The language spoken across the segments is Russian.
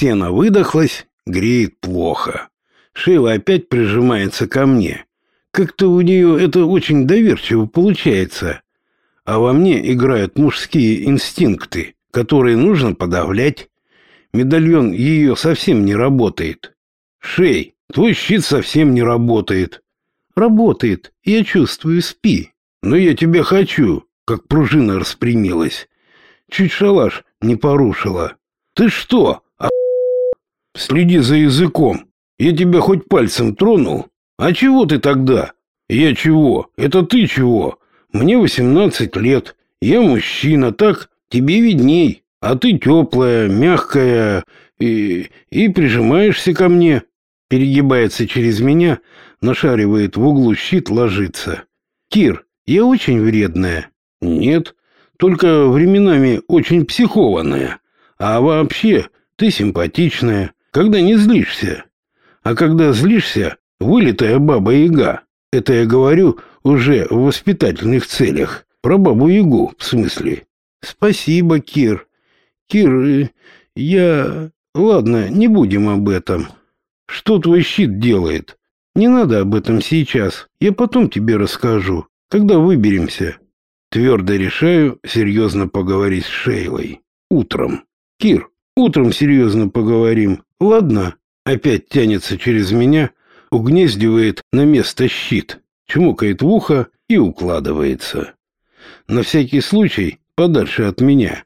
Сено выдохлось, греет плохо. Шейла опять прижимается ко мне. Как-то у нее это очень доверчиво получается. А во мне играют мужские инстинкты, которые нужно подавлять. Медальон ее совсем не работает. Шей, твой щит совсем не работает. Работает, я чувствую, спи. Но я тебя хочу, как пружина распрямилась. Чуть шалаш не порушила. Ты что. Следи за языком. Я тебя хоть пальцем тронул? А чего ты тогда? Я чего? Это ты чего? Мне восемнадцать лет. Я мужчина, так? Тебе видней. А ты теплая, мягкая и, и прижимаешься ко мне. Перегибается через меня, нашаривает в углу щит, ложится. Кир, я очень вредная. Нет, только временами очень психованная. А вообще, ты симпатичная, когда не злишься. А когда злишься, вылитая баба-яга. Это я говорю уже в воспитательных целях. Про бабу-ягу, в смысле. Спасибо, Кир. Кир, э, я... Ладно, не будем об этом. Что твой щит делает? Не надо об этом сейчас. Я потом тебе расскажу, когда выберемся. Твердо решаю серьезно поговорить с Шейлой. Утром. Кир, утром серьезно поговорим. Ладно? Опять тянется через меня, угнездивает на место щит, чмокает в ухо и укладывается. На всякий случай подальше от меня.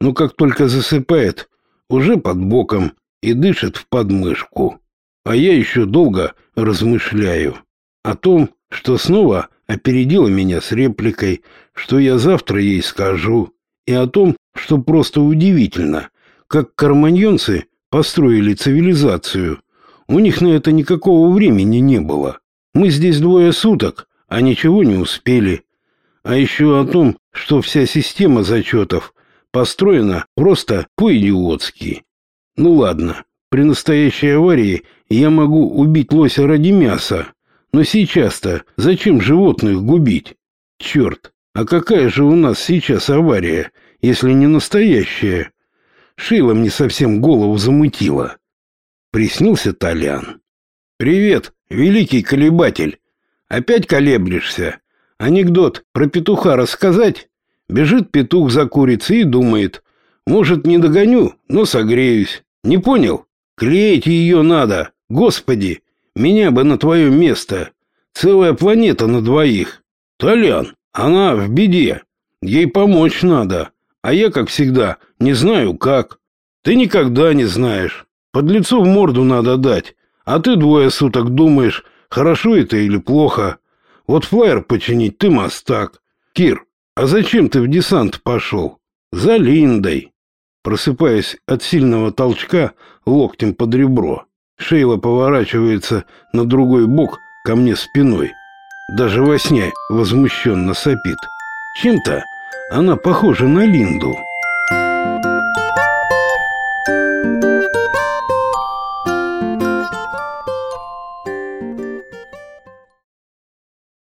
Но как только засыпает, уже под боком и дышит в подмышку. А я еще долго размышляю о том, что снова опередила меня с репликой, что я завтра ей скажу, и о том, что просто удивительно, как карманьонцы построили цивилизацию. У них на это никакого времени не было. Мы здесь двое суток, а ничего не успели. А еще о том, что вся система зачетов построена просто по-идиотски. Ну ладно, при настоящей аварии я могу убить лося ради мяса. Но сейчас-то зачем животных губить? Черт, а какая же у нас сейчас авария, если не настоящая? Шейла мне совсем голову замутила. Приснился Толян. «Привет, великий колебатель. Опять колеблешься? Анекдот про петуха рассказать?» Бежит петух за курицей и думает. «Может, не догоню, но согреюсь. Не понял? Клеить ее надо. Господи, меня бы на твое место. Целая планета на двоих. Толян, она в беде. Ей помочь надо. А я, как всегда, не знаю как. Ты никогда не знаешь. Под лицо в морду надо дать. А ты двое суток думаешь, хорошо это или плохо. Вот флайер починить ты мастак. Кир, а зачем ты в десант пошел? За Линдой. Просыпаясь от сильного толчка локтем под ребро, Шейла поворачивается на другой бок ко мне спиной. Даже во сне возмущенно сопит. Чем-то она похожа на Линду.